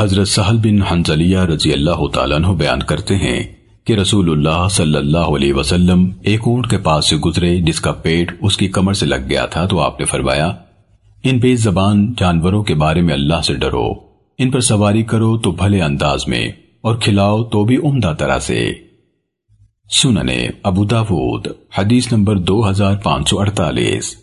حضرت سہل بن حنزلیہ رضی اللہ تعالیٰ عنہ بیان کرتے ہیں کہ رسول اللہ صلی اللہ علیہ وسلم ایک اونٹ کے پاس سے گزرے جس کا پیٹ اس کی کمر سے لگ گیا تھا تو آپ نے فرمایا، ان بے زبان جانوروں کے بارے میں اللہ سے ڈرو، ان پر سواری کرو تو بھلے انداز میں، اور کھلاؤ تو بھی عمدہ طرح سے۔ سننے ابو داود، حدیث نمبر دو ہزار پانچ سو اڑتالیس۔